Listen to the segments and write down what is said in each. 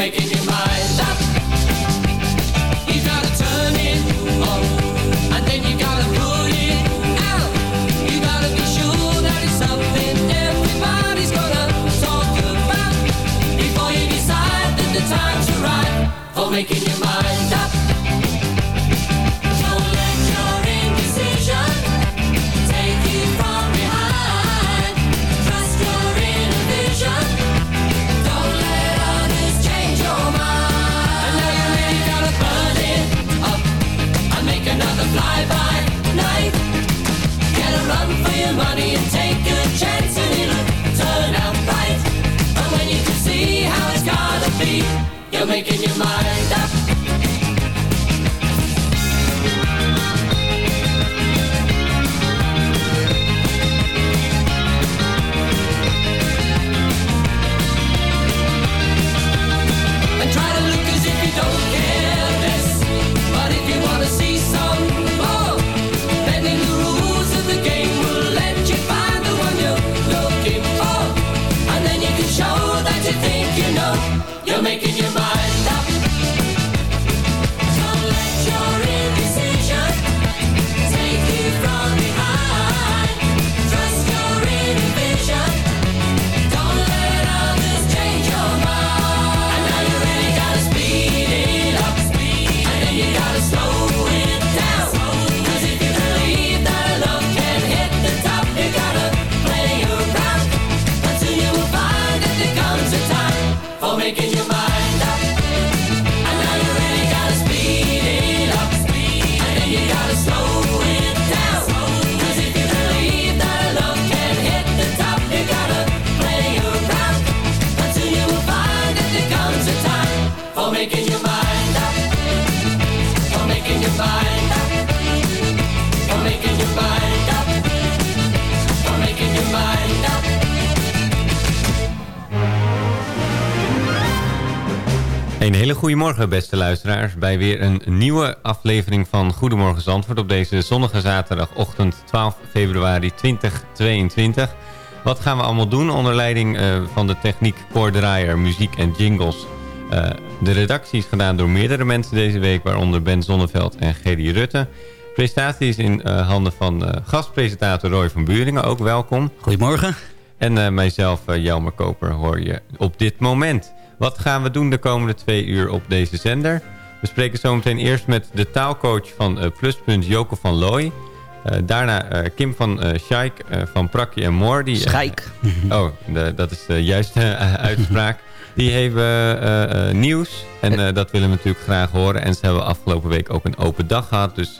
making your mind up. You gotta turn it on, and then you gotta put it out. You gotta be sure that it's something everybody's gonna talk about before you decide that the time's right for making making your mind up. And try to look as if you don't care. But if you wanna see some more, the rules of the game will let you find the one you're looking for. And then you can show that you think you know. You're making your Goedemorgen beste luisteraars bij weer een nieuwe aflevering van Goedemorgen Zandvoort op deze zonnige zaterdagochtend 12 februari 2022. Wat gaan we allemaal doen onder leiding uh, van de techniek Draaier, muziek en jingles. Uh, de redactie is gedaan door meerdere mensen deze week, waaronder Ben Zonneveld en Gerry Rutte. Presentatie is in uh, handen van gastpresentator Roy van Buringen, ook welkom. Goedemorgen. En mijzelf, Jelmer Koper, hoor je op dit moment. Wat gaan we doen de komende twee uur op deze zender? We spreken zometeen eerst met de taalcoach van uh, Pluspunt, Joko van Looy. Uh, daarna uh, Kim van uh, Scheik van Prakje en Moor. Die, Scheik. oh, de, dat is de juiste uitspraak. Die hebben nieuws en dat willen we natuurlijk graag horen. En ze hebben afgelopen week ook een open dag gehad, dus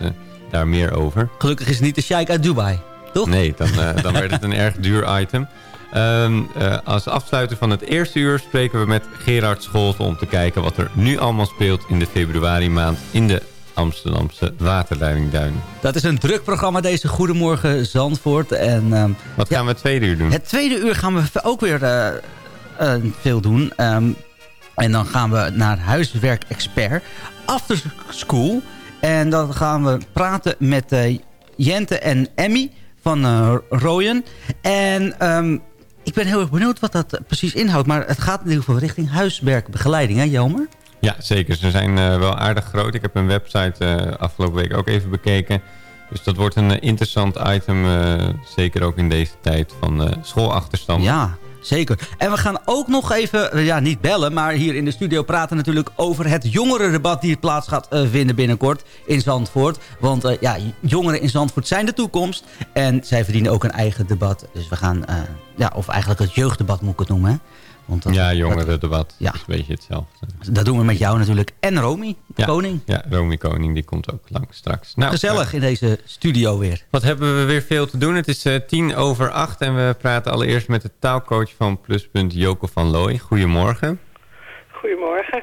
daar meer over. Gelukkig is het niet de Scheik uit Dubai, toch? Nee, dan, dan werd het een erg duur item. Um, uh, als afsluiter van het eerste uur spreken we met Gerard Scholten... om te kijken wat er nu allemaal speelt in de februari maand... in de Amsterdamse waterleidingduinen. Dat is een druk programma deze Goedemorgen Zandvoort. En, um, wat gaan we het tweede uur doen? Het tweede uur gaan we ook weer uh, uh, veel doen. Um, en dan gaan we naar huiswerk-expert After School. En dan gaan we praten met Jente en Emmy van Royen. En um, ik ben heel erg benieuwd wat dat precies inhoudt. Maar het gaat in ieder geval richting huiswerkbegeleiding, hè Jelmer? Ja, zeker. Ze zijn uh, wel aardig groot. Ik heb hun website uh, afgelopen week ook even bekeken. Dus dat wordt een uh, interessant item. zeker ook in deze tijd van schoolachterstand. Ja, zeker. En we gaan ook nog even, eh, ja niet bellen... maar hier in de studio praten natuurlijk over het jongerendebat... die plaats gaat uh, vinden binnenkort in Zandvoort. Want uh, ja, jongeren in Zandvoort zijn de toekomst. En zij verdienen ook een eigen debat. Dus we gaan, ja, of eigenlijk het jeugddebat moet ik het noemen... Hè? Want dat, ja, jongerendebat. Ja. Dat is een beetje hetzelfde. Dat doen we met jou natuurlijk. En Romy, Ja. koning. Ja, Romy Koning, die komt ook lang straks. Nou, Gezellig in deze studio weer. Wat hebben we weer veel te doen. Het is eh, tien over acht en we praten allereerst met de taalcoach van Pluspunt, Joko van Looy. Goedemorgen. Goedemorgen.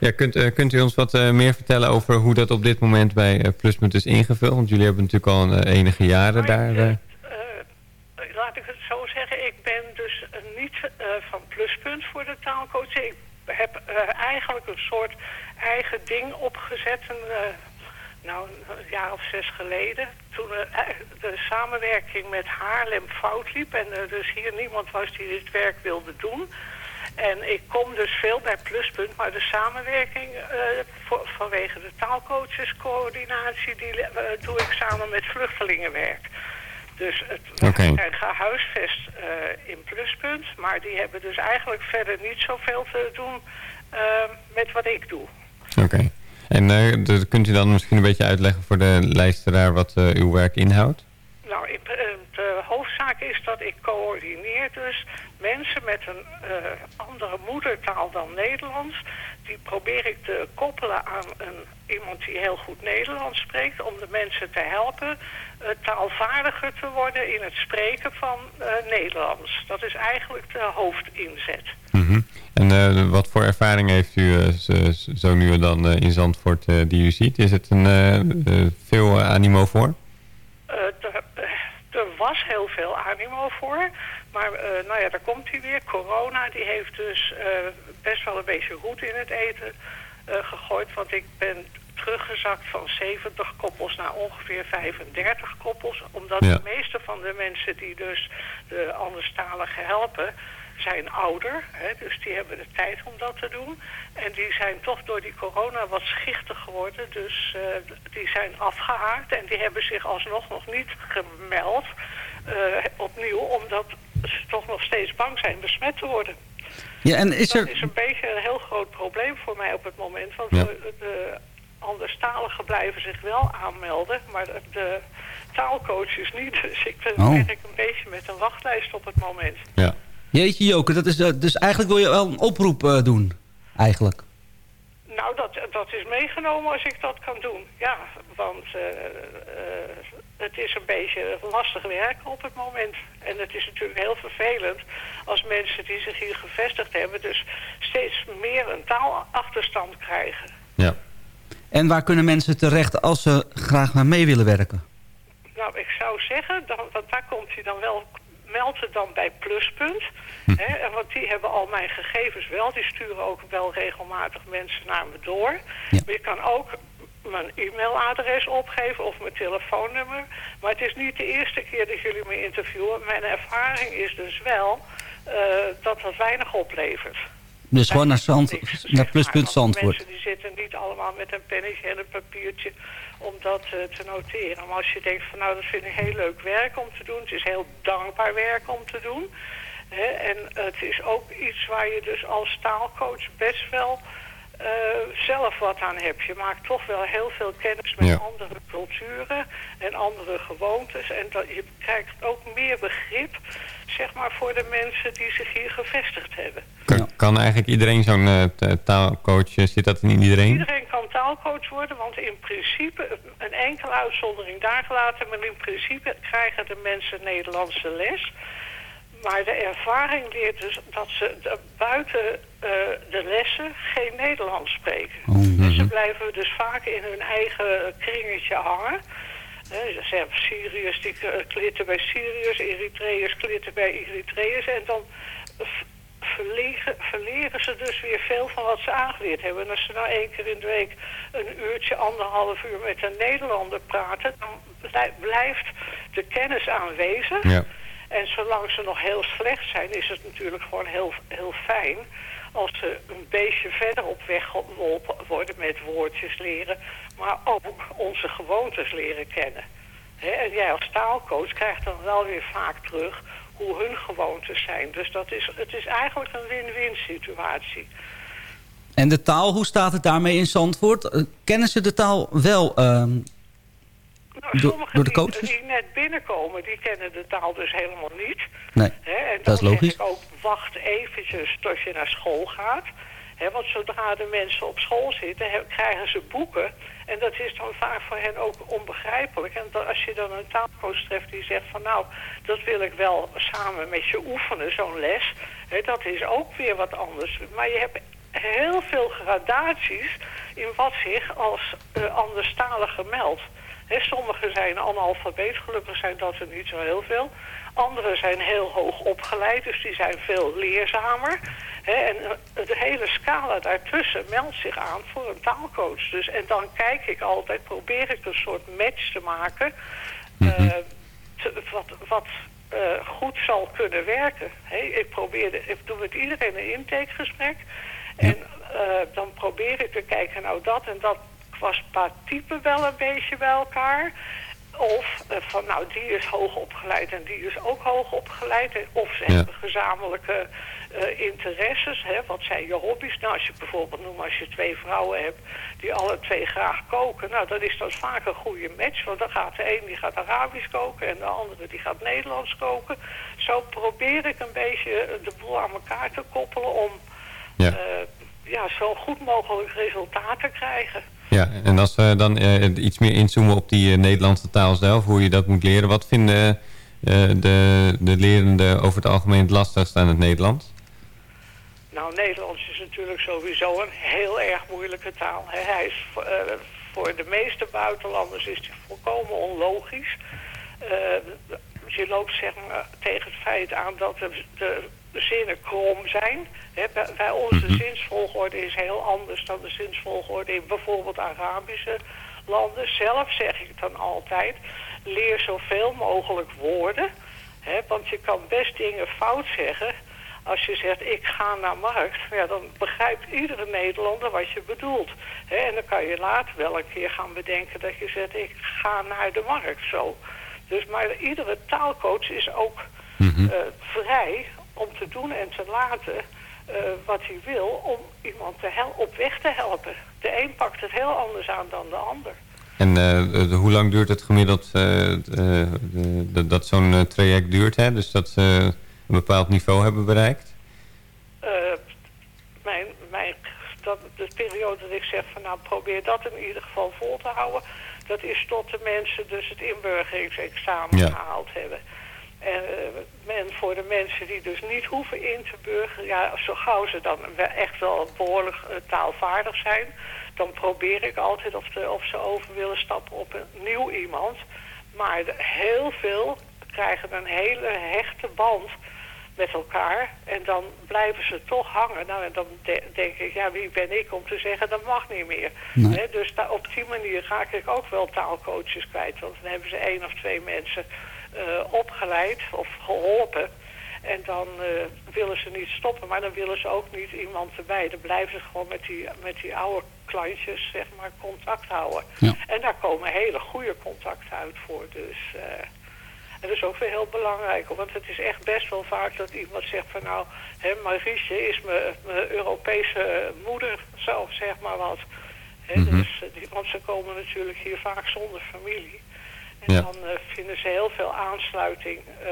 Ja, kunt, eh, kunt u ons wat eh, meer vertellen over hoe dat op dit moment bij eh, Pluspunt is ingevuld? Want jullie hebben natuurlijk al een, eh, enige jaren daar. Maar, eh. eh, laat ik het zo zeggen, ik ben dus eh, niet eh, van pluspunt voor de taalcoach. Ik heb eh, eigenlijk een soort eigen ding opgezet, een, nou, een jaar of zes geleden. Toen de samenwerking met Haarlem fout liep en er dus hier niemand was die dit werk wilde doen. En ik kom dus veel bij Pluspunt, maar de samenwerking vanwege de taalcoachescoördinatie, die doe ik samen met vluchtelingenwerk. Dus het, we zijn gehuisvest eh, in Pluspunt, maar die hebben dus eigenlijk verder niet zoveel te doen eh, met wat ik doe. Oké. En eh, kunt u dan misschien een beetje uitleggen voor de luisteraar wat eh, uw werk inhoudt? Nou, ik- de hoofdzaak is dat ik coördineer dus mensen met een eh, andere moedertaal dan Nederlands. Die probeer ik te koppelen aan een, iemand die heel goed Nederlands spreekt... om de mensen te helpen eh, taalvaardiger te worden in het spreken van eh, Nederlands. Dat is eigenlijk de hoofdinzet. Mhm. En eh, wat voor ervaring heeft u eh, zo nu en dan eh, in Zandvoort eh, die u ziet? Is het een, eh, eh, veel eh, animo voor? Er, was heel veel animo voor. Maar eh, nou ja, daar komt hij weer. Corona die heeft dus eh, best wel een beetje roet in het eten eh, gegooid. Want ik ben teruggezakt van 70 koppels naar ongeveer 35 koppels. Omdat Ja. de meeste van de mensen die dus de anderstaligen helpen zijn ouder. Hè, dus die hebben de tijd om dat te doen. En die zijn toch door die corona wat schichtig geworden. Dus eh, die zijn afgehaakt en die hebben zich alsnog nog niet gemeld eh, opnieuw. Omdat ze toch nog steeds bang zijn besmet te worden. Ja, en is Dat er... is een beetje een heel groot probleem voor mij op het moment. Want Ja. de, de anderstaligen blijven zich wel aanmelden. Maar de, de taalcoaches niet. Dus ik ben Oh. werk een beetje met een wachtlijst op het moment. Ja. Jeetje Joke, dat is, eh, dus eigenlijk wil je wel een oproep eh, doen. Eigenlijk. Nou, dat, dat is meegenomen als ik dat kan doen. Ja, want eh, het is een beetje lastig werken op het moment. En het is natuurlijk heel vervelend als mensen die zich hier gevestigd hebben... dus steeds meer een taalachterstand krijgen. ja. En waar kunnen mensen terecht als ze graag naar mee willen werken? Nou, ik zou zeggen, dan, want daar komt hij dan wel... Meld het dan bij Pluspunt. Hè, en want die hebben al mijn gegevens wel. Die sturen ook wel regelmatig mensen naar me door. Ja. Maar je kan ook mijn e-mailadres opgeven of mijn telefoonnummer. Maar het is niet de eerste keer dat jullie me interviewen. Mijn ervaring is dus wel eh, dat dat weinig oplevert. Dus gewoon naar, Zand, Niks, naar pluspunt Zandvoort. Mensen die zitten niet allemaal met een pennetje en een papiertje om dat eh, te noteren. Maar als je denkt van nou dat vind ik heel leuk werk om te doen. Het is heel dankbaar werk om te doen. Hè, en het is ook iets waar je dus als taalcoach best wel eh, zelf wat aan hebt. Je maakt toch wel heel veel kennis met Ja. andere culturen en andere gewoontes. En dat, je krijgt ook meer begrip zeg maar, voor de mensen die zich hier gevestigd hebben. Kan, Ja. kan eigenlijk iedereen zo'n eh, t- taalcoach, eh, zit dat in iedereen? Iedereen kan taalcoach worden, want in principe, een enkele uitzondering daar gelaten, maar in principe krijgen de mensen Nederlandse les. Maar de ervaring leert dus dat ze de- buiten eh, de lessen geen Nederlands spreken. Dus ze blijven dus vaak in hun eigen kringetje hangen. Ze hebben Syriërs die klitten bij Syriërs, Eritreërs klitten bij Eritreërs. En dan v- verlegen, verleren ze dus weer veel van wat ze aangeleerd hebben. En als ze nou één keer in de week een uurtje, anderhalf uur met een Nederlander praten... dan blij- blijft de kennis aanwezig. Ja. En zolang ze nog heel slecht zijn, is het natuurlijk gewoon heel, heel fijn als ze een beetje verder op weg geholpen worden met woordjes leren, maar ook onze gewoontes leren kennen. En jij als taalcoach krijgt dan wel weer vaak terug hoe hun gewoontes zijn. Dus dat is, het is eigenlijk een win-win situatie. En de taal, hoe staat het daarmee in Zandvoort? Eh, Kennen ze de taal wel? ehm, Nou, door, de die- coaches? Die, net binnenkomen, die kennen de taal dus helemaal niet. Nee, Hè, en dat is logisch. ook, wacht eventjes tot je naar school gaat. Want zodra de mensen op school zitten, krijgen ze boeken. En dat is dan vaak voor hen ook onbegrijpelijk. En als je dan een taalcoach treft die zegt van nou, dat wil ik wel samen met je oefenen, zo'n les. Hè, dat is ook weer wat anders. Maar je hebt heel veel gradaties in wat zich als eh anderstalige meldt. Sommigen zijn analfabeet, gelukkig zijn dat er niet zo heel veel. Anderen zijn heel hoog opgeleid, dus die zijn veel leerzamer. En eh, de hele scala daartussen meldt zich aan voor een taalcoach. Dus, en dan kijk ik altijd, probeer ik een soort match te maken... eh, te- wat, wat eh, goed zal kunnen werken. Ik, probeer, de- ik doe met iedereen een intakegesprek. En dan probeer ik te kijken, nou dat en dat was qua type wel een beetje bij elkaar. Of eh, van nou die is hoog opgeleid en die is ook hoog opgeleid. Of ze Ja. hebben gezamenlijke eh, interesses. Hè? Wat zijn je hobby's? Nou, als je bijvoorbeeld noemt als je twee vrouwen hebt die alle twee graag koken. Nou, dan is dat vaak een goede match. Want dan gaat de een die gaat Arabisch koken en de andere die gaat Nederlands koken. Zo probeer ik een beetje de boel aan elkaar te koppelen om Ja. eh, ja, zo goed mogelijk resultaat te krijgen. Ja, en als we dan eh, iets meer inzoomen op die eh, Nederlandse taal zelf, hoe je dat moet leren. Wat vinden eh, de, de lerenden over het algemeen het lastigst aan het Nederlands? Nou, Nederlands is natuurlijk sowieso een heel erg moeilijke taal. Hij is voor, eh, de meeste buitenlanders is die volkomen onlogisch. Eh, je loopt zeg maar tegen het feit aan dat de, de zinnen krom zijn. Hè, bij, onze zinsvolgorde is heel anders dan de zinsvolgorde in bijvoorbeeld Arabische landen. Zelf zeg ik dan altijd, leer zoveel mogelijk woorden. Want je kan best dingen fout zeggen. Als je zegt, ik ga naar markt, ja, dan begrijpt iedere Nederlander wat je bedoelt. En dan kan je later wel een keer gaan bedenken dat je zegt, ik ga naar de markt. Zo. Dus, maar iedere taalcoach is ook eh, vrij om te doen en te laten eh, wat hij wil om iemand te hel op weg te helpen. De een pakt het heel anders aan dan de ander. En eh, de- hoe lang duurt het gemiddeld eh, de- de- dat zo'n traject duurt? Hè? Dus dat ze een bepaald niveau hebben bereikt? Mijn, mijn, dat, de periode dat ik zeg van nou probeer dat in ieder geval vol te houden, dat is tot de mensen dus het inburgeringsexamen Ja. gehaald hebben. Voor de mensen die dus niet hoeven in te burgeren, ja, zo gauw ze dan echt wel behoorlijk eh, taalvaardig zijn, dan probeer ik altijd of, de, of ze over willen stappen op een nieuw iemand. Maar de- heel veel krijgen een hele hechte band met elkaar. En dan blijven ze toch hangen. Nou, en dan de- denk ik, ja, wie ben ik om te zeggen, dat mag niet meer. Nee. Dus op die manier raak ik ook wel taalcoaches kwijt. Want dan hebben ze één of twee mensen opgeleid of geholpen. En dan eh, willen ze niet stoppen, maar dan willen ze ook niet iemand erbij. Dan blijven ze gewoon met die, met die oude klantjes, zeg maar, contact houden. Ja. En daar komen hele goede contacten uit voor. Dus... eh, en dat is ook weer heel belangrijk, want het is echt best wel vaak dat iemand zegt van nou, hè, Marietje is mijn mijn Europese moeder, zo zeg maar wat. Hè, dus, eh, die, want ze komen natuurlijk hier vaak zonder familie. En Ja. dan eh, vinden ze heel veel aansluiting eh,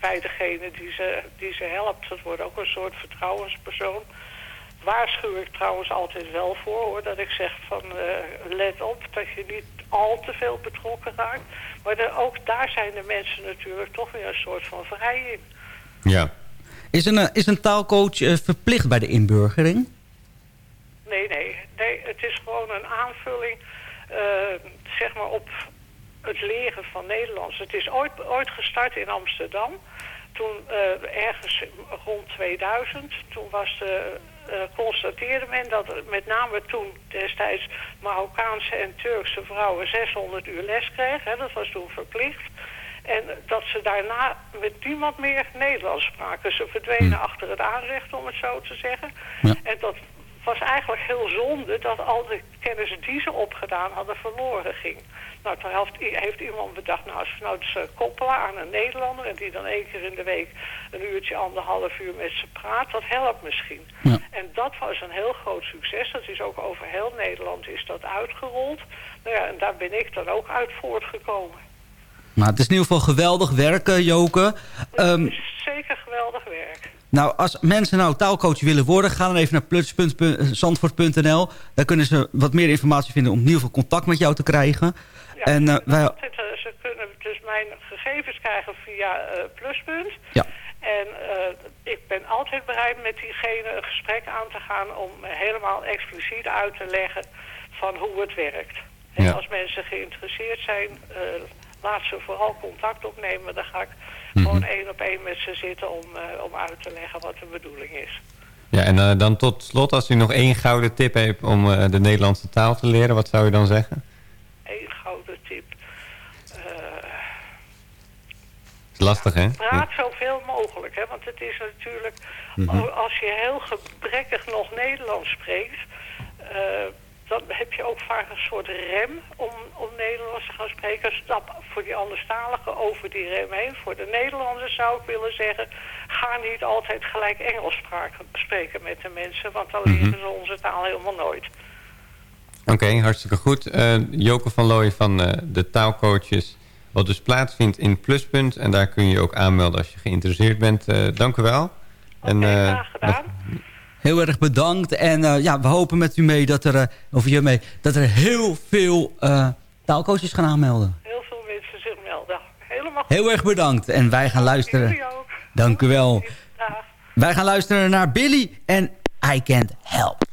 bij degene die ze, die ze helpt. Dat wordt ook een soort vertrouwenspersoon. Waarschuw ik trouwens altijd wel voor hoor, dat ik zeg van eh, let op dat je niet al te veel betrokken raakt. Maar ook daar zijn de mensen natuurlijk toch weer een soort van vrij in. Ja. Is een, is een taalcoach verplicht bij de inburgering? Nee, nee, nee, het is gewoon een aanvulling eh, zeg maar op het leren van Nederlands. Het is ooit, ooit gestart in Amsterdam. Toen eh, ergens rond 2000, toen was de, eh, constateerde men dat met name toen destijds Marokkaanse en Turkse vrouwen 600 uur les kregen. Hè, dat was toen verplicht. En dat ze daarna met niemand meer Nederlands spraken. Ze verdwenen achter het aanrecht, om het zo te zeggen. Ja. En dat was eigenlijk heel zonde dat al de kennis die ze opgedaan hadden verloren ging. Nou, toen heeft, iemand bedacht, nou, als we nou eens eh, koppelen aan een Nederlander... en die dan één keer in de week een uurtje, anderhalf uur met ze praat, dat helpt misschien. Ja. En dat was een heel groot succes. Dat is ook over heel Nederland is dat uitgerold. Nou ja, en daar ben ik dan ook uit voortgekomen. Maar het is in ieder geval geweldig werken, Joke. Ehm, Het is zeker geweldig werk. Nou, als mensen nou taalcoach willen worden... ga dan even naar plus.zandvoort.nl. Daar kunnen ze wat meer informatie vinden... om in ieder geval contact met jou te krijgen. Ja, en ze, eh, kunnen wij... altijd, eh, ze kunnen dus mijn gegevens krijgen via eh, Pluspunt. Ja. En eh, ik ben altijd bereid met diegene een gesprek aan te gaan... om helemaal expliciet uit te leggen van hoe het werkt. En Ja. als mensen geïnteresseerd zijn, eh, laat ze vooral contact opnemen. Dan ga ik Mhm. gewoon één op één met ze zitten om, eh, om uit te leggen wat de bedoeling is. Ja, en eh, dan tot slot, als u nog één gouden tip heeft om eh, de Nederlandse taal te leren, wat zou u dan zeggen? Eén gouden tip. Is lastig, hè? Praat zoveel mogelijk, hè? want het is natuurlijk, Mhm. als je heel gebrekkig nog Nederlands spreekt, dan heb je ook vaak een soort rem om, om Nederlands te gaan spreken. Stap voor die anderstaligen over die rem heen. Voor de Nederlanders zou ik willen zeggen, ga niet altijd gelijk Engels spreken met de mensen, want dan leren ze onze taal helemaal nooit. Oké, hartstikke goed. Eh Joke van Looy van eh, de taalcoaches, wat dus plaatsvindt in Pluspunt. En daar kun je je ook aanmelden als je geïnteresseerd bent. Eh, dank u wel. Graag gedaan. Heel erg bedankt. En eh, ja, we hopen met u mee dat er, eh, of je mee, dat er heel veel eh, taalcoaches gaan aanmelden. Heel veel mensen zich melden. Helemaal goed. Heel erg bedankt. En wij gaan luisteren. Dank u wel. Wij gaan luisteren naar Billy en I Can't Help.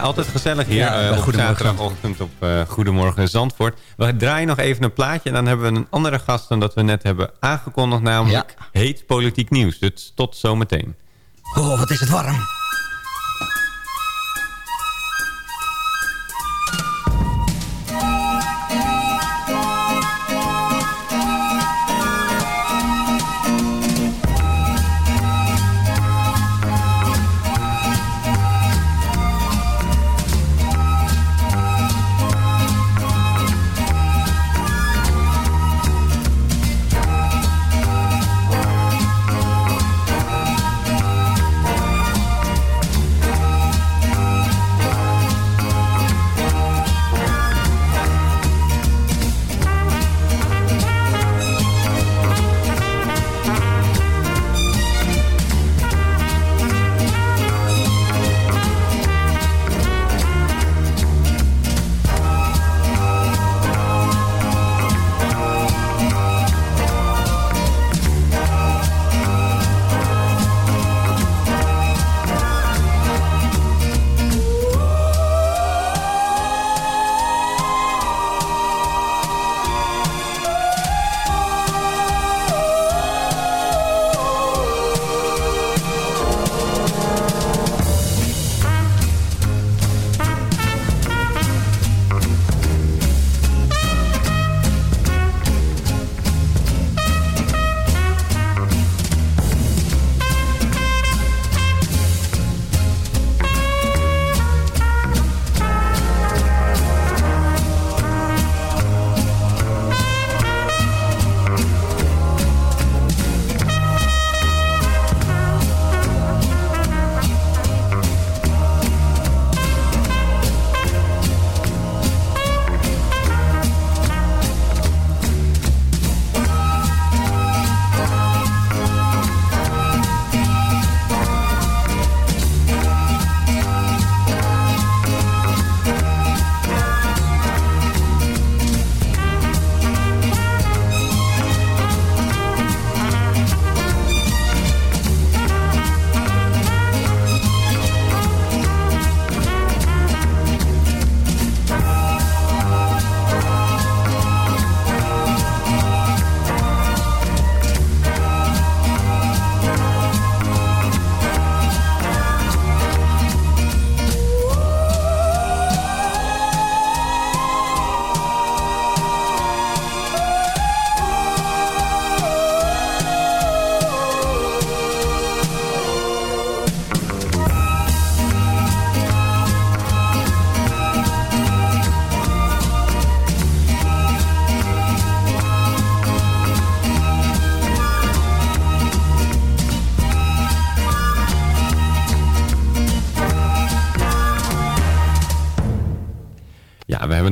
Ja, altijd gezellig hier Ja, eh, bij op Goedemorgen zaterdagochtend op eh, Goedemorgen Zandvoort. We draaien nog even een plaatje en dan hebben we een andere gast dan dat we net hebben aangekondigd. Namelijk heet politiek nieuws. Dus tot zometeen. Oh, wat is het warm.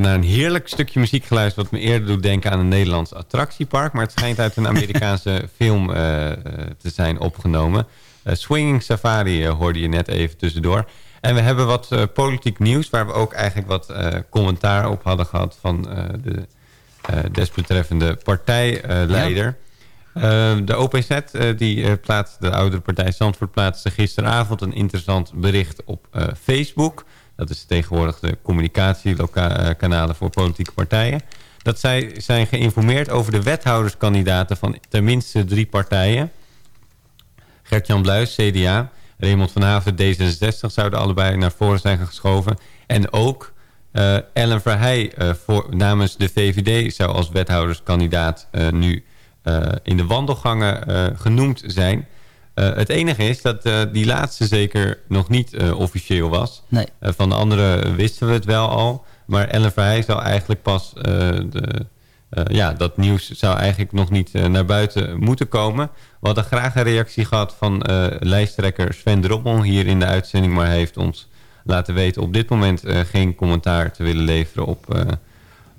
Naar een heerlijk stukje muziek geluisterd... wat me eerder doet denken aan een Nederlands attractiepark. Maar het schijnt uit een Amerikaanse film eh, te zijn opgenomen. Eh, Swinging Safari eh, hoorde je net even tussendoor. En we hebben wat politiek nieuws... waar we ook eigenlijk wat commentaar op hadden gehad... van de desbetreffende partijleider. De OPZ, die plaatste, de oudere partij Zandvoort... plaatste gisteravond een interessant bericht op Facebook... Dat is tegenwoordig de communicatiekanalen voor politieke partijen. Dat zij zijn geïnformeerd over de wethouderskandidaten van tenminste drie partijen. Gert-Jan Bluis, CDA. Raymond van Haven, D66, zouden allebei naar voren zijn geschoven. En ook eh, Ellen Verheij eh, voor, namens de VVD zou als wethouderskandidaat eh, nu in de wandelgangen genoemd zijn. Eh, het enige is dat eh, die laatste zeker nog niet eh, officieel was. Nee. Van de andere wisten we het wel al. Maar Ellen Verheij zou eigenlijk pas... de, ja, dat nieuws zou eigenlijk nog niet naar buiten moeten komen. We hadden graag een reactie gehad van lijsttrekker Sven Drommel hier in de uitzending. Maar hij heeft ons laten weten op dit moment geen commentaar te willen leveren op,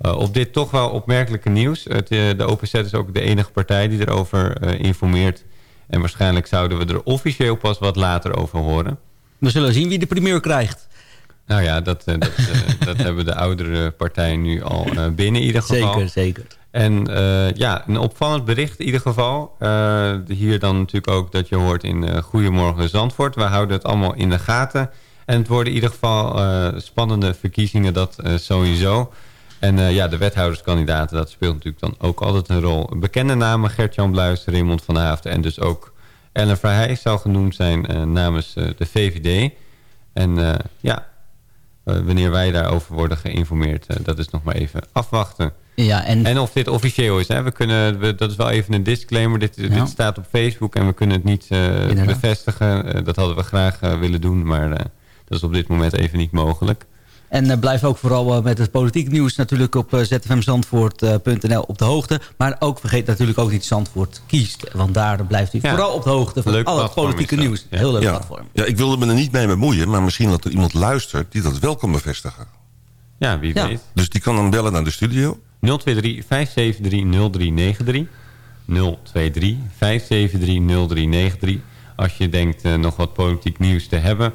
op dit toch wel opmerkelijke nieuws. Het, de OPZ is ook de enige partij die erover informeert. En waarschijnlijk zouden we er officieel pas wat later over horen. We zullen zien wie de primeur krijgt. Nou ja, dat, eh, dat, eh, dat hebben de oudere partijen nu al eh, binnen in ieder geval. Zeker, zeker. En ja, een opvallend bericht in ieder geval. Hier dan natuurlijk ook dat je hoort in uh, Goedemorgen Zandvoort. We houden het allemaal in de gaten. En het worden in ieder geval spannende verkiezingen, dat sowieso. En ja, de wethouderskandidaten, dat speelt natuurlijk dan ook altijd een rol. Bekende namen, Gert-Jan Bluis, Raymond van Haafden en dus ook Ellen Verheij zou genoemd zijn namens de VVD. En ja, wanneer wij daarover worden geïnformeerd, dat is nog maar even afwachten. Ja, en... en of dit officieel is. Hè? We kunnen, we, dat is wel even een disclaimer. Dit, dit staat op Facebook en we kunnen het niet bevestigen. Dat hadden we graag willen doen, maar dat is op dit moment even niet mogelijk. En blijf ook vooral met het politiek nieuws natuurlijk op zfmzandvoort.nl op de hoogte. Maar ook vergeet natuurlijk ook niet Zandvoort kiest. Want daar blijft u ja. vooral op de hoogte van al het politieke nieuws. Heel leuk ja. platform. Ja, ik wilde me er niet mee bemoeien. Maar misschien dat er iemand luistert die dat wel kan bevestigen. Ja, wie weet. Dus die kan dan bellen naar de studio. 023 573 0393. 023 573 0393. Als je denkt uh, nog wat politiek nieuws te hebben.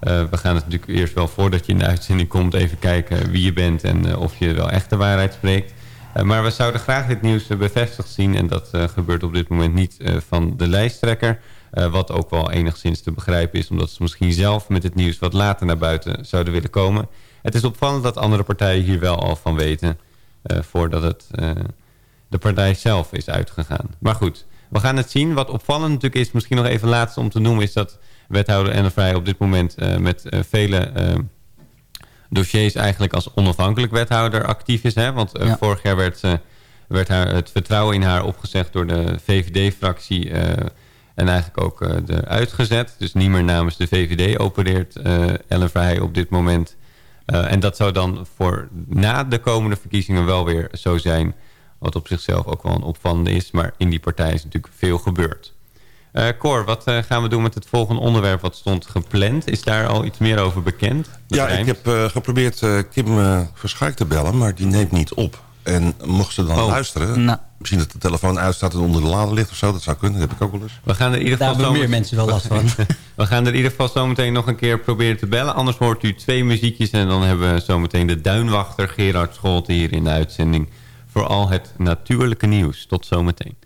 Uh, we gaan het natuurlijk eerst wel voordat je in de uitzending komt... even kijken wie je bent en uh, of je wel echt de waarheid spreekt. maar we zouden graag dit nieuws bevestigd zien. En dat gebeurt op dit moment niet van de lijsttrekker. wat ook wel enigszins te begrijpen is... omdat ze misschien zelf met het nieuws wat later naar buiten zouden willen komen. Het is opvallend dat andere partijen hier wel al van weten... Voordat het de partij zelf is uitgegaan. Maar goed, we gaan het zien. Wat opvallend natuurlijk is, misschien nog even laatst om te noemen... is dat wethouder Ennevrij op dit moment uh, met vele dossiers... eigenlijk als onafhankelijk wethouder actief is. Hè? Want ja. vorig jaar werd, werd haar, het vertrouwen in haar opgezegd door de VVD-fractie... en eigenlijk ook eruit gezet. Dus niet meer namens de VVD opereert Ellen Vrij op dit moment... Uh, en dat zou dan voor na de komende verkiezingen wel weer zo zijn. Wat op zichzelf ook wel een opvallende is. Maar in die partij is natuurlijk veel gebeurd. Uh, Cor, wat uh, gaan we doen met het volgende onderwerp wat stond gepland? Is daar al iets meer over bekend? Ja, ik heb geprobeerd Kim Verschuik te bellen, maar die neemt niet op. En mocht ze dan oh. luisteren... Nou. Misschien dat de telefoon uitstaat en onder de lade ligt of zo. Dat zou kunnen, dat heb ik ook wel eens. We gaan er in ieder geval Daar hebben meer mensen wel last van. we gaan er in ieder geval zometeen nog een keer proberen te bellen. Anders hoort u twee muziekjes. En dan hebben we zometeen de duinwachter Gerard Scholte hier in de uitzending. Voor al het natuurlijke nieuws. Tot zometeen.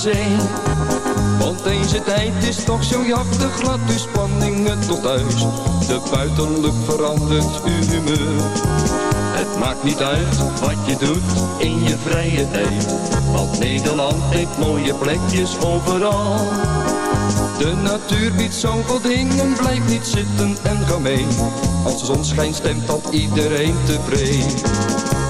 Zee. Want deze tijd is toch zo jachtig, laat uw spanningen tot thuis. De buitenlucht verandert uw humeur. Het maakt niet uit wat je doet in je vrije tijd. Want Nederland heeft mooie plekjes overal. De natuur biedt zoveel dingen, blijf niet zitten en ga mee. Als de zon schijnt stemt dat iedereen tevreden.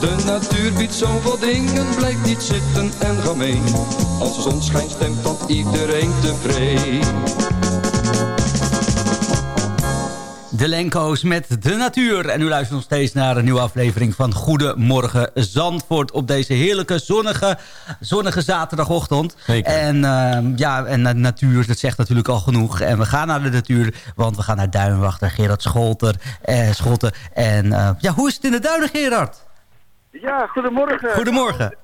De natuur biedt zoveel dingen, blijf niet zitten en ga mee. Als de zon schijnt stemt dat iedereen tevreden. De Lenko's met de natuur. En u luistert nog steeds naar een nieuwe aflevering van Goedemorgen Zandvoort... op deze heerlijke zonnige, zonnige zaterdagochtend. Zeker. En ehm, ja, en de natuur, dat zegt natuurlijk al genoeg. En we gaan naar de natuur, want we gaan naar Duinwachter, Gerard Scholter, eh, Schotten. En eh, ja, hoe is het in de duinen, Gerard? Ja, goedemorgen. Goedemorgen.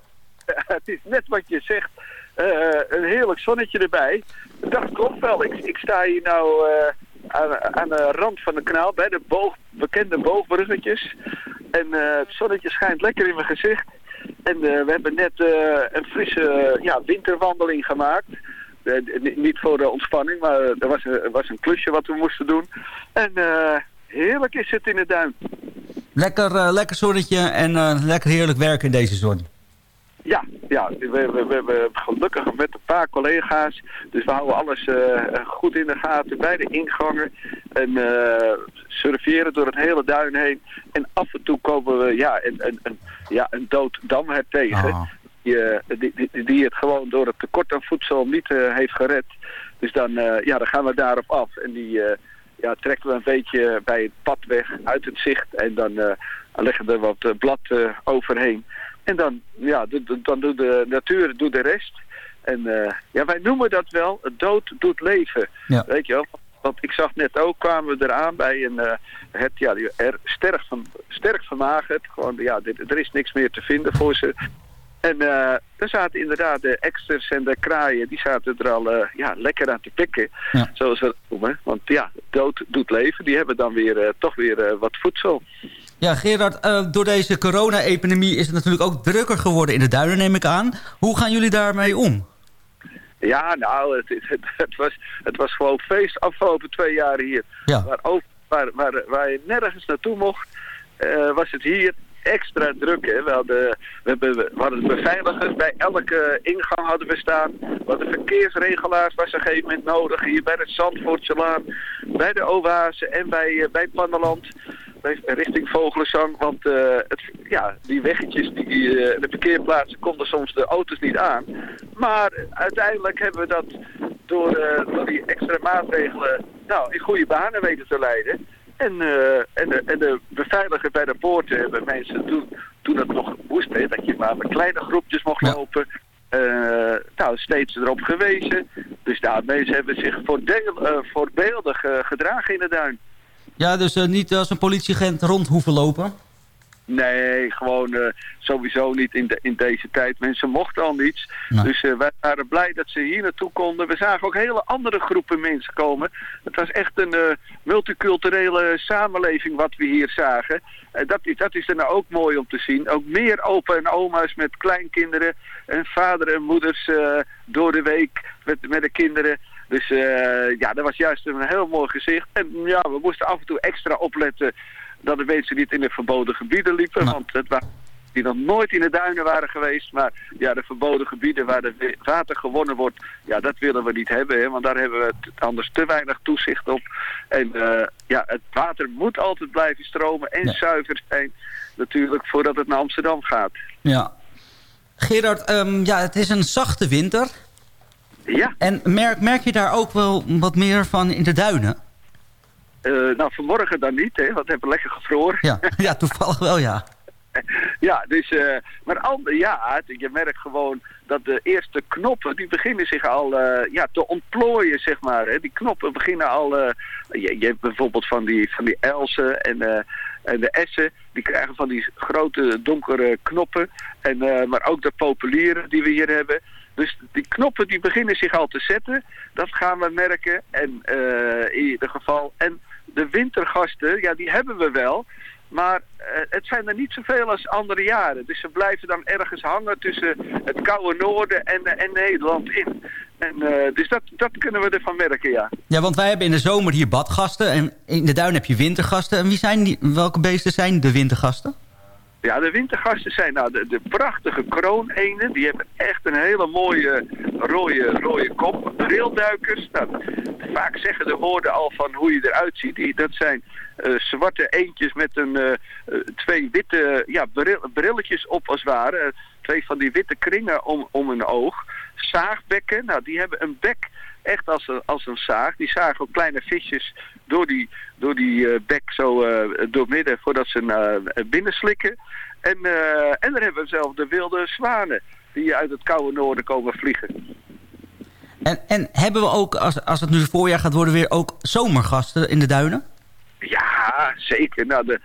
Het is net wat je zegt. eh, een heerlijk zonnetje erbij. Dat klopt wel. Ik, ik sta hier nou eh, aan, aan de rand van de kanaal bij de boog, bekende boogbruggetjes. En eh, het zonnetje schijnt lekker in mijn gezicht. En we hebben net een frisse ja, winterwandeling gemaakt. Niet voor de ontspanning, maar er was, een- er was een klusje wat we moesten doen. En heerlijk is het in de duin. Lekker, eh, lekker zonnetje en eh, lekker heerlijk werken in deze zon. Ja, ja we, we, we hebben gelukkig met een paar collega's. Dus we houden alles eh, goed in de gaten bij de ingangen. En surferen door het hele duin heen. En af en toe komen we ja, een, een, een, ja, een dood damhert tegen. Ah. Die, die, die, die het gewoon door het tekort aan voedsel niet heeft gered. Dus dan, ja, dan gaan we daarop af. En die ja, trekken we een beetje bij het pad weg uit het zicht. En dan eh, leggen we er wat eh, blad eh, overheen. En dan, ja, dan doet de natuur doet de rest. En ja, wij noemen dat wel, dood doet leven. Ja. Weet je wel? Want ik zag net ook, kwamen we eraan bij een het, ja, er sterk, van, sterk vermagerd. Gewoon, ja, dit- er is niks meer te vinden voor ze. En eh er zaten inderdaad de eksters en de kraaien, die zaten er al eh, ja, lekker aan te pikken. Ja. Zoals we dat noemen. Want ja, dood doet leven. Die hebben dan weer eh, toch weer wat voedsel. Ja, Gerard, door deze corona-epidemie is het natuurlijk ook drukker geworden in de duinen, neem ik aan. Hoe gaan jullie daarmee om? Ja, nou, het, het, het, het was, het was gewoon feest afgelopen twee jaar hier. Ja. Waar, ook, waar, waar, waar je nergens naartoe mocht, was het hier extra druk. Hè. We, hadden, we, hebben, beveiligers bij elke ingang hadden we staan. We hadden verkeersregelaars was op een gegeven moment nodig. Hier bij het Zandvoortselaan, bij de Oase en bij, eh, bij Panneland. Bij- Richting Vogelenzang, want eh, het, ja, die weggetjes, die, eh, de parkeerplaatsen konden soms de auto's niet aan. Maar uiteindelijk hebben we dat door, eh, door die extra maatregelen nou, in goede banen weten te leiden. En, eh, en, de, en de beveiliger bij de poorten hebben mensen toen, toen het nog moest, hè, dat je maar met kleine groepjes mocht Ja. lopen, eh, nou, steeds erop gewezen. Dus daar mensen hebben zich voordeel, eh, voorbeeldig gedragen in de duin. Ja, dus niet als een politieagent rond hoeven lopen. Nee, gewoon eh, sowieso niet in, de, in deze tijd. Mensen mochten al niets. Nee. Dus eh, wij waren blij dat ze hier naartoe konden. We zagen ook hele andere groepen mensen komen. Het was echt een eh, multiculturele samenleving wat we hier zagen. En dat, is, dat is er nou ook mooi om te zien. Ook meer opa en oma's met kleinkinderen. En vader en moeders door de week met, met de kinderen. Dus ja, dat was juist een heel mooi gezicht. En ja, we moesten af en toe extra opletten dat de mensen niet in de verboden gebieden liepen. Nou. Want het waren die nog nooit in de duinen waren geweest. Maar ja, de verboden gebieden waar de we- water gewonnen wordt, ja, dat willen we niet hebben. Hè, want daar hebben we anders te weinig toezicht op. En eh, ja, het water moet altijd blijven stromen en Ja. zuiver zijn. Natuurlijk, voordat het naar Amsterdam gaat. Ja. Gerard, ehm, ja, het is een zachte winter. Ja, En merk, merk je daar ook wel wat meer van in de duinen? Eh, nou vanmorgen dan niet, hè, want het hebben lekker gevroren. Ja, ja toevallig wel, ja. Ja, dus, eh, maar ander, ja, je merkt gewoon dat de eerste knoppen, die beginnen zich al eh, ja, te ontplooien, zeg maar. Hè. Die knoppen beginnen al, je, je hebt bijvoorbeeld van die, van die elsen en, en de essen, die krijgen van die grote donkere knoppen. En, maar ook de populieren die we hier hebben. Dus die knoppen die beginnen zich al te zetten, dat gaan we merken. En in ieder geval, en de wintergasten, ja, die hebben we wel. Maar eh, het zijn er niet zoveel als andere jaren. Dus ze blijven dan ergens hangen tussen het koude noorden en, en Nederland in. En, eh, dus dat, dat kunnen we ervan merken, ja. Ja, want wij hebben in de zomer hier badgasten en in de duin heb je wintergasten. En wie zijn die, welke beesten zijn de wintergasten? Ja, de wintergasten zijn nou de, de prachtige kroonenen. Die hebben echt een hele mooie rode, rode kop. Brilduikers. Nou, vaak zeggen de woorden al van hoe je eruit ziet. Die, dat zijn eh, zwarte eendjes met een, eh, eh, twee witte ja, bril- brilletjes op als het ware. Twee van die witte kringen om, om een oog. Zaagbekken, nou die hebben een bek echt als een, als een zaag. Die zagen ook kleine visjes door die, door die eh, bek zo eh doormidden voordat ze uh, binnenslikken. En, eh, en dan hebben we zelf de wilde zwanen die uit het koude noorden komen vliegen. En, en hebben we ook, als, als het nu voorjaar gaat worden, weer ook zomergasten in de duinen? Ja, zeker. Nou, de,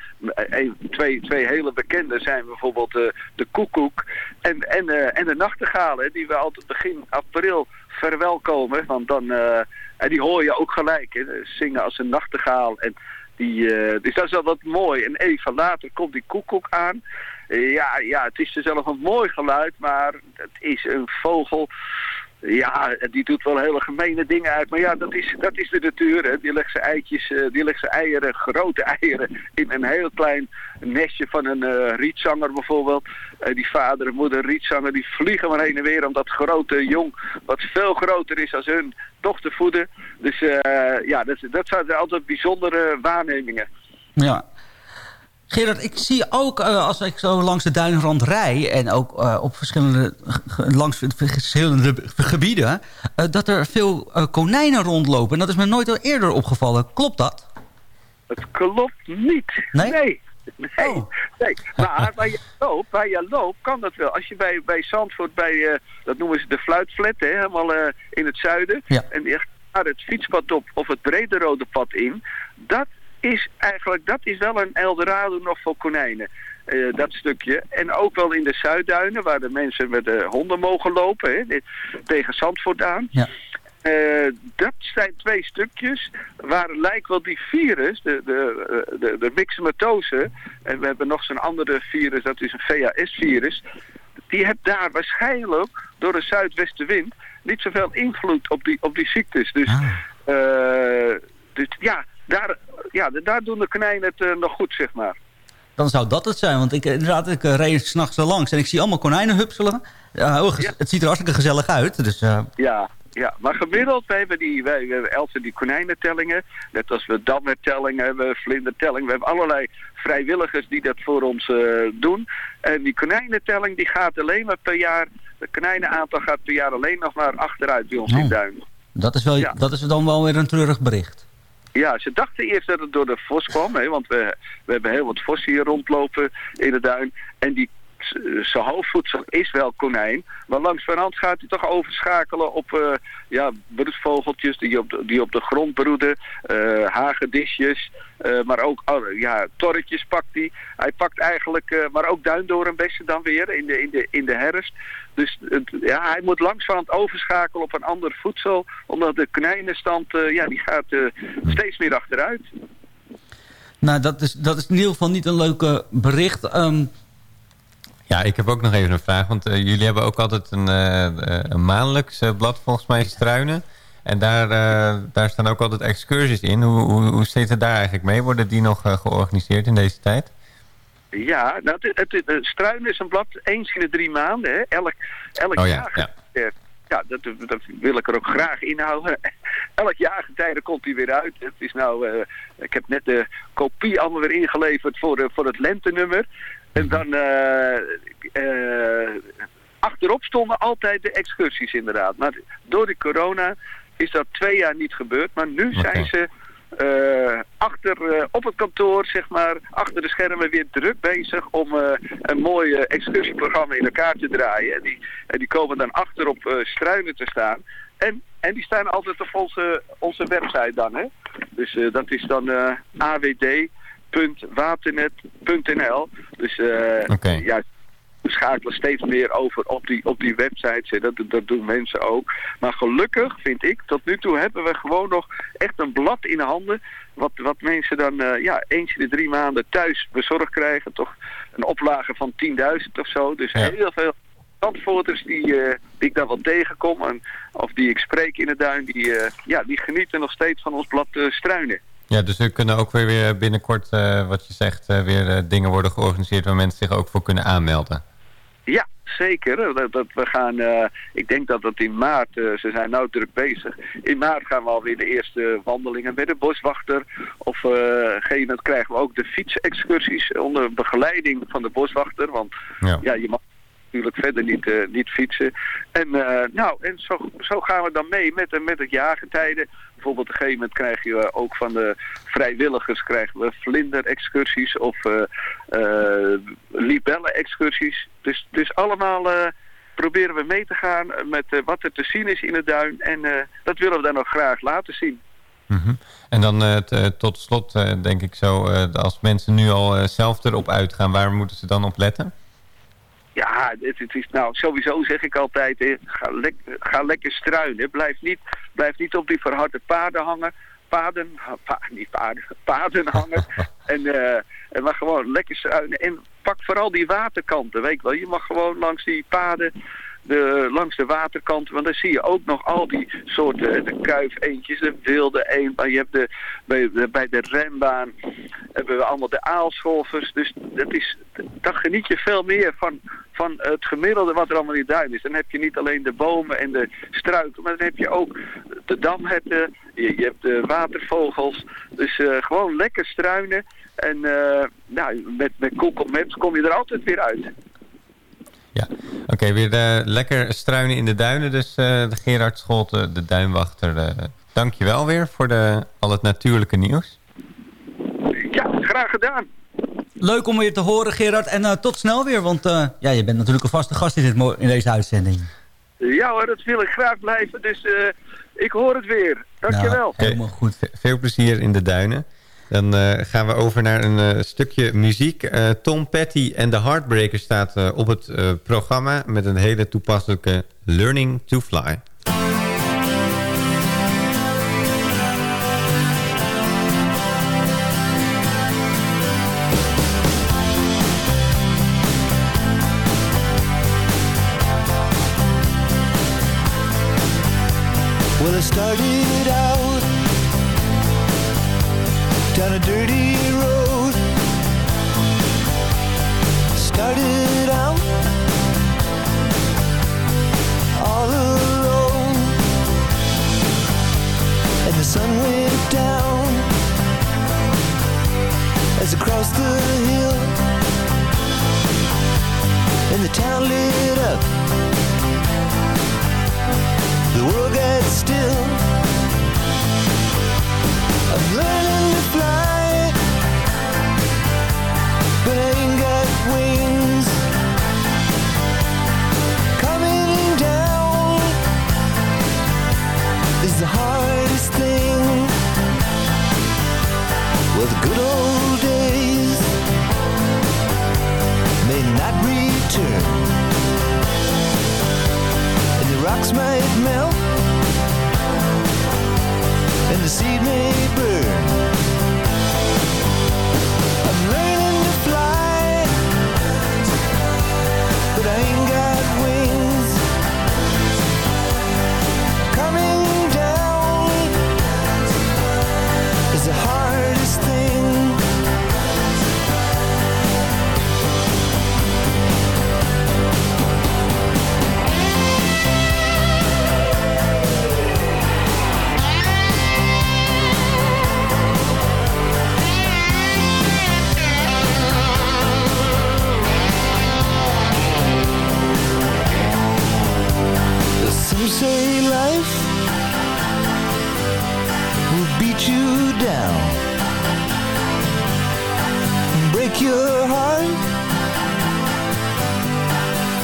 twee, twee hele bekende zijn bijvoorbeeld uh, de koekoek en, en, en de nachtegalen, die we altijd begin april verwelkomen. Want dan, uh, en die hoor je ook gelijk, hè, zingen als een nachtegaal. En die, dus dat is wel wat mooi. En even later komt die koekoek aan. ja, ja, het is zelf een mooi geluid, maar het is een vogel... Ja, die doet wel hele gemene dingen uit. Maar ja, dat is, dat is de natuur. Hè. Die legt zijn eitjes, uh, die legt zijn eieren, grote eieren, in een heel klein nestje van een uh, rietzanger bijvoorbeeld. Uh, die vader en moeder rietzanger, die vliegen maar heen en weer om dat grote jong, wat veel groter is als hun, toch te voeden. Dus ja, dat, dat zijn altijd bijzondere waarnemingen. Ja, Gerard, ik zie ook uh, als ik zo langs de duinrand rij... en ook uh, op verschillende, langs verschillende gebieden... Uh, dat er veel konijnen rondlopen. En dat is me nooit al eerder opgevallen. Klopt dat? Het klopt niet. Nee? Nee. Nee, oh. nee. maar waar je, loopt, waar je loopt kan dat wel. Als je bij, bij Zandvoort, bij, dat noemen ze de fluitflat, hè, helemaal in het zuiden... Ja. en je gaat het fietspad op of het brederode pad in... dat is eigenlijk, dat is wel een Eldorado nog voor konijnen. Uh, dat stukje. En ook wel in de Zuidduinen, waar de mensen met de honden mogen lopen, hè, tegen Zandvoort aan. Ja. Eh, dat zijn twee stukjes waar lijkt wel die virus, de, de, eh, de, de myxomatose, en we hebben nog zo'n andere virus, dat is een VHS-virus, die heeft daar waarschijnlijk door de zuidwestenwind niet zoveel invloed op die, op die ziektes. Dus, eh, dus ja, daar, ja, daar doen de konijnen het eh, nog goed, zeg maar. Dan zou dat het zijn. Want ik, inderdaad, ik uh, reed s'nachts er langs en ik zie allemaal konijnen hupselen. Ja, Ja. Het ziet er hartstikke gezellig uit. Dus eh, Ja, ja, maar gemiddeld, wij hebben die, wij, we hebben elke die konijnentellingen, net als we dammertellingen hebben, vlindertelling, we hebben allerlei vrijwilligers die dat voor ons eh, doen. En die konijnentelling die gaat alleen maar per jaar, het konijnenaantal gaat per jaar alleen nog maar achteruit bij ons Oh. in Duin. dat, is wel, Ja. dat is dan wel weer een treurig bericht. Ja, ze dachten eerst dat het door de vos kwam, hè, want we, we hebben heel wat vossen hier rondlopen in de duin. En die zijn hoofdvoedsel is wel konijn, maar langs van hand gaat hij toch overschakelen op eh, ja, broedvogeltjes die op de, die op de grond broeden, eh, hagedisjes, eh, maar ook oh, ja, torretjes pakt hij. Hij pakt eigenlijk, maar ook duindoornbessen dan weer in de, in de, in de herfst. Dus ja, hij moet langs van hand overschakelen op een ander voedsel, omdat de konijnenstand ja, die gaat steeds meer achteruit. Nou, dat is, dat is in ieder geval niet een leuke bericht. Ehm, Ja, ik heb ook nog even een vraag. Want eh, jullie hebben ook altijd een, eh, een maandelijks blad, volgens mij, Struinen. En daar, daar staan ook altijd excursies in. Hoe, hoe, hoe het daar eigenlijk mee? Worden die nog georganiseerd in deze tijd? Ja, nou, het, het, het, Struinen is een blad eens in de drie maanden. Hè? Elk, elk Oh ja, jaar. ja. ja, dat, dat wil ik er ook graag inhouden. Elk jaargetijde komt hij weer uit. Het is nou, ik heb net de kopie allemaal weer ingeleverd voor, voor het lentenummer. En dan eh, eh, achterop stonden altijd de excursies inderdaad. Maar door de corona is dat twee jaar niet gebeurd. Maar nu zijn ze eh, achter op het kantoor, zeg maar, achter de schermen weer druk bezig om een mooi excursieprogramma in elkaar te draaien. En die, en die komen dan achter op struinen te staan. En, en die staan altijd op onze, onze website dan, hè. Dus dat is dan eh awd.waternet.nl. Dus eh Oké. ja, we schakelen steeds meer over op die, op die websites. Dat, dat doen mensen ook. Maar gelukkig, vind ik, tot nu toe hebben we gewoon nog echt een blad in de handen. Wat, wat mensen dan eh, ja, eens in de drie maanden thuis bezorgd krijgen. Toch een oplage van 10.000 of zo. Dus Ja. heel veel zandvoorters die, eh, die ik daar wel tegenkom. En, of die ik spreek in de duin. Die, ja, die genieten nog steeds van ons blad struinen. Ja, dus er kunnen ook weer, weer binnenkort, eh, wat je zegt, eh, weer eh, dingen worden georganiseerd... waar mensen zich ook voor kunnen aanmelden. Ja, zeker. Dat, dat we gaan, ik denk dat dat in maart, ze zijn nou druk bezig. In maart gaan we alweer de eerste wandelingen met de boswachter. Of geen, dat krijgen we ook de fietsexcursies onder begeleiding van de boswachter. Want Ja. ja, je mag verder niet, eh, niet fietsen. En, eh, nou, en zo, zo gaan we dan mee met, de- met het jaargetijden. Bijvoorbeeld op een gegeven moment krijg je ook van de vrijwilligers krijgen we vlinder-excursies of eh eh, libellen-excursies. Dus, dus allemaal eh, proberen we mee te gaan met eh, wat er te zien is in de duin. En eh, dat willen we dan ook graag laten zien. Mhm. En dan eh, eh, tot slot eh, denk ik zo, eh, als mensen nu al eh, zelf erop uitgaan... waar moeten ze dan op letten? Ja, het, het is nou sowieso zeg ik altijd, eh, ga, lek, ga lekker struinen. Blijf niet, blijf niet op die verharde paden hangen. Paden, pa, niet paden, paden hangen. en, eh, en maar gewoon lekker struinen. En pak vooral die waterkanten, weet je wel. Je mag gewoon langs die paden, de, langs de waterkanten. Want dan zie je ook nog al die soorten, de kuif eentjes, de wilde eend. Maar je hebt de, bij, de, bij de rembaan hebben we allemaal de aalscholvers. Dus dat is, dan geniet je veel meer van, van het gemiddelde wat er allemaal in duin is. Dan heb je niet alleen de bomen en de struiken, maar dan heb je ook de damherten, je, je hebt de watervogels. Dus eh, gewoon lekker struinen. En eh, nou, met, met Google Maps kom je er altijd weer uit. Ja, oké, weer eh, lekker struinen in de duinen. Dus eh, Gerard Scholte, de duinwachter. eh dank je wel weer voor de, al het natuurlijke nieuws. Ja, graag gedaan. leuk om weer te horen, Gerard. En eh, tot snel weer, want eh, ja, je bent natuurlijk een vaste gast in, dit in deze uitzending. Ja hoor, dat wil ik graag blijven. Dus eh, ik hoor het weer. Dankjewel. Nou, helemaal goed. Ve- Veel plezier in de duinen. Dan eh, gaan we over naar een eh, stukje muziek. Eh, Tom Petty en de Heartbreakers staat op het programma... met een hele toepasselijke Learning to Fly. Crossed the hill, and the town lit up. The world got still. I'm learning to fly, but I ain't got wings. Coming down is the hardest thing. Well, the good old return, and the rocks might melt, and the seed may burn. Some say life will beat you down, break your heart,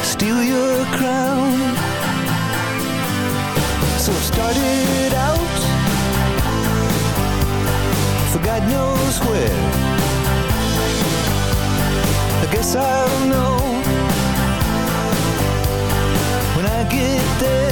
steal your crown. So I started out for God knows where. I guess I'll know get there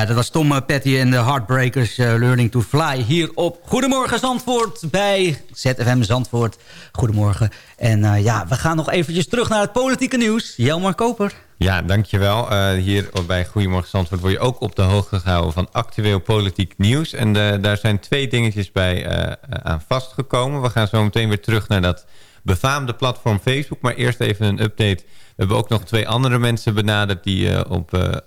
Ja, dat was Tom eh, Petty en de Heartbreakers eh, Learning to Fly hier op Goedemorgen Zandvoort bij ZFM Zandvoort. Goedemorgen. En eh, ja, we gaan nog eventjes terug naar het politieke nieuws. Jelmar Koper. Ja, dankjewel. Uh, hier bij Goedemorgen Zandvoort word je ook op de hoogte gehouden van actueel politiek nieuws. En daar zijn twee dingetjes bij aan vastgekomen. We gaan zo meteen weer terug naar dat befaamde platform Facebook. Maar eerst even een update. Hebben ook nog twee andere mensen benaderd... die op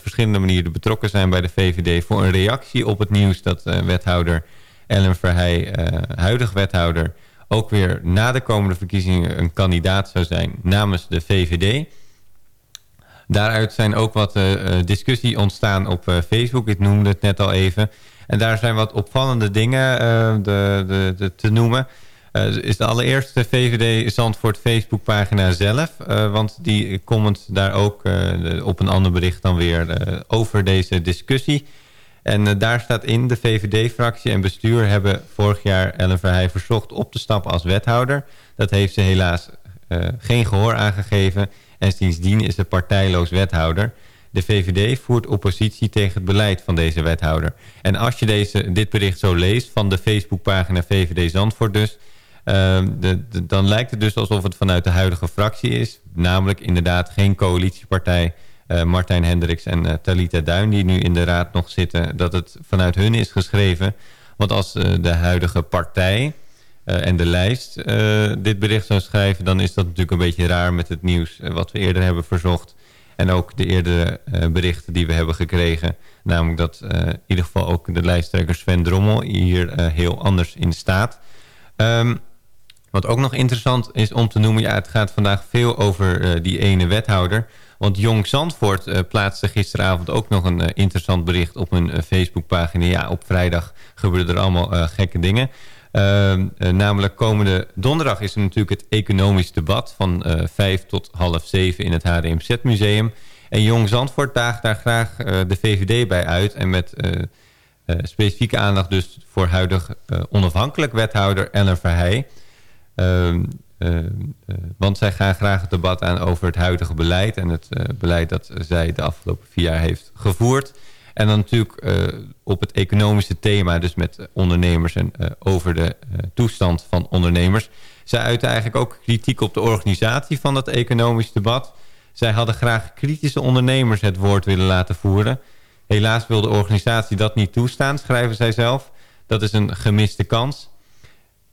verschillende manieren betrokken zijn bij de VVD... voor een reactie op het nieuws dat wethouder Ellen Verheij, huidig wethouder... ook weer na de komende verkiezingen een kandidaat zou zijn namens de VVD... Daaruit zijn ook wat discussie ontstaan op Facebook. Ik noemde het net al even. En daar zijn wat opvallende dingen de, de, de, te noemen. Is de allereerste VVD Zandvoort Facebookpagina zelf. want die comment daar ook op een ander bericht dan weer over deze discussie. En daar staat in, de VVD-fractie en bestuur hebben vorig jaar Ellen Verheij verzocht op te stappen als wethouder. Dat heeft ze helaas geen gehoor aangegeven... En sindsdien is de partijloos wethouder. De VVD voert oppositie tegen het beleid van deze wethouder. En als je deze, dit bericht zo leest van de Facebookpagina VVD Zandvoort dus... Ehm, dan lijkt het dus alsof het vanuit de huidige fractie is. Namelijk inderdaad geen coalitiepartij. eh, Martijn Hendricks en eh, Talita Duin die nu in de raad nog zitten. Dat het vanuit hun is geschreven. Want als eh, de huidige partij en de lijst dit bericht zou schrijven... dan is dat natuurlijk een beetje raar met het nieuws wat we eerder hebben verzocht. En ook de eerdere berichten die we hebben gekregen. Namelijk dat in ieder geval ook de lijsttrekker Sven Drommel hier heel anders in staat. Ehm, wat ook nog interessant is om te noemen... ja, het gaat vandaag veel over eh, die ene wethouder. Want Jong Zandvoort eh, plaatste gisteravond ook nog een eh, interessant bericht... op hun Facebookpagina. Ja, op vrijdag gebeuren er allemaal gekke dingen. Ehm, eh, namelijk komende donderdag is er natuurlijk het economisch debat... van 5 tot half 7 in het HDMZ-museum. En Jong Zandvoort daagt daar graag de VVD bij uit... en met... specifieke aandacht dus voor huidig onafhankelijk wethouder Ellen Verheij. Ehm, eh, eh, want zij gaan graag het debat aan over het huidige beleid... en het eh, beleid dat zij de afgelopen vier jaar heeft gevoerd. En dan natuurlijk eh, op het economische thema... dus met ondernemers en over de toestand van ondernemers. Zij uiten eigenlijk ook kritiek op de organisatie van dat economisch debat. Zij hadden graag kritische ondernemers het woord willen laten voeren... Helaas wil de organisatie dat niet toestaan, schrijven zij zelf. Dat is een gemiste kans.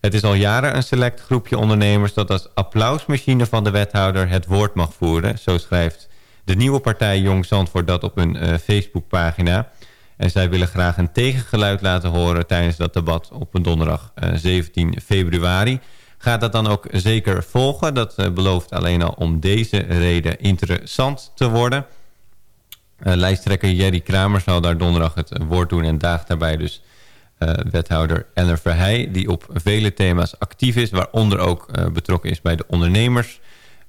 Het is al jaren een select groepje ondernemers... dat als applausmachine van de wethouder het woord mag voeren. Zo schrijft de nieuwe partij Jong Zandvoort dat op hun eh, Facebookpagina. En zij willen graag een tegengeluid laten horen... tijdens dat debat op een donderdag eh, 17 februari. Gaat dat dan ook zeker volgen? Dat eh, belooft alleen al om deze reden interessant te worden... Eh, lijsttrekker Jerry Kramer zal daar donderdag het eh, woord doen... en daagt daarbij dus eh, wethouder Ellen Verheij... die op vele thema's actief is... waaronder ook eh, betrokken is bij de ondernemers.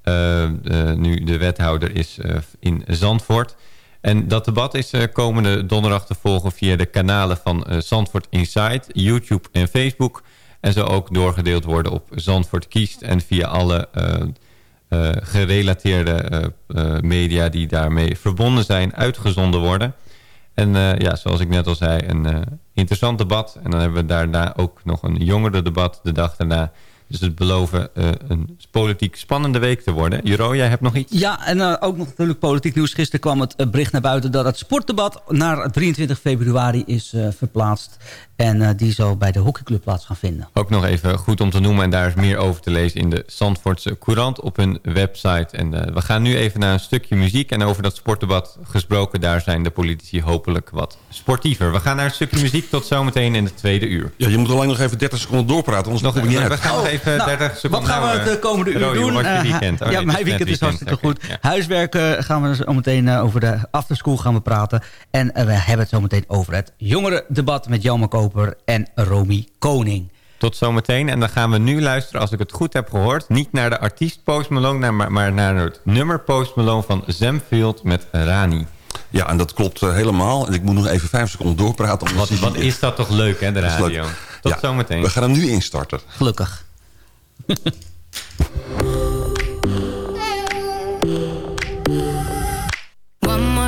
Eh, nu de wethouder is eh, in Zandvoort. En dat debat is eh, komende donderdag te volgen... via de kanalen van eh, Zandvoort Insight, YouTube en Facebook... en zo ook doorgedeeld worden op Zandvoort Kiest... en via alle... eh, eh, gerelateerde eh, eh, media die daarmee verbonden zijn, uitgezonden worden. En eh, ja, zoals ik net al zei, een eh, interessant debat. En dan hebben we daarna ook nog een jongere debat de dag daarna. Dus het beloven eh, een politiek spannende week te worden. Juro, jij hebt nog iets? Ja, en ook nog natuurlijk politiek nieuws. Gisteren kwam het bericht naar buiten dat het sportdebat naar 23 februari is verplaatst. En eh, die zal bij de hockeyclub plaats gaan vinden. Ook nog even goed om te noemen en daar is meer over te lezen in de Zandvoortse Courant op hun website. En eh, we gaan nu even naar een stukje muziek en over dat sportdebat gesproken. Daar zijn de politici hopelijk wat sportiever. We gaan naar een stukje muziek tot zometeen in het tweede uur. Ja, je moet alleen nog even 30 seconden doorpraten, anders Nog, niet we gaan nog even Nou, 30 seconden. Wat gaan we nou, het eh, komende uur doen? Wat je weekend? Oh, ja, nee, mijn het weekend is hartstikke goed. ja. Huiswerk eh, gaan we zo meteen over de afterschool gaan we praten. En we hebben het zo meteen over het jongerendebat met Jelme Koper en Romy Koning. Tot zometeen. En dan gaan we nu luisteren, als ik het goed heb gehoord... niet naar de artiest Post Malone, maar, maar naar het nummer Post Malone van Zamfield met Rani. Ja, en dat klopt eh, helemaal. En ik moet nog even 5 seconden doorpraten. Wat, wat is dat toch leuk, hè, de Dat is leuk. radio. Tot Ja, zometeen. We gaan hem nu instarten. Gelukkig.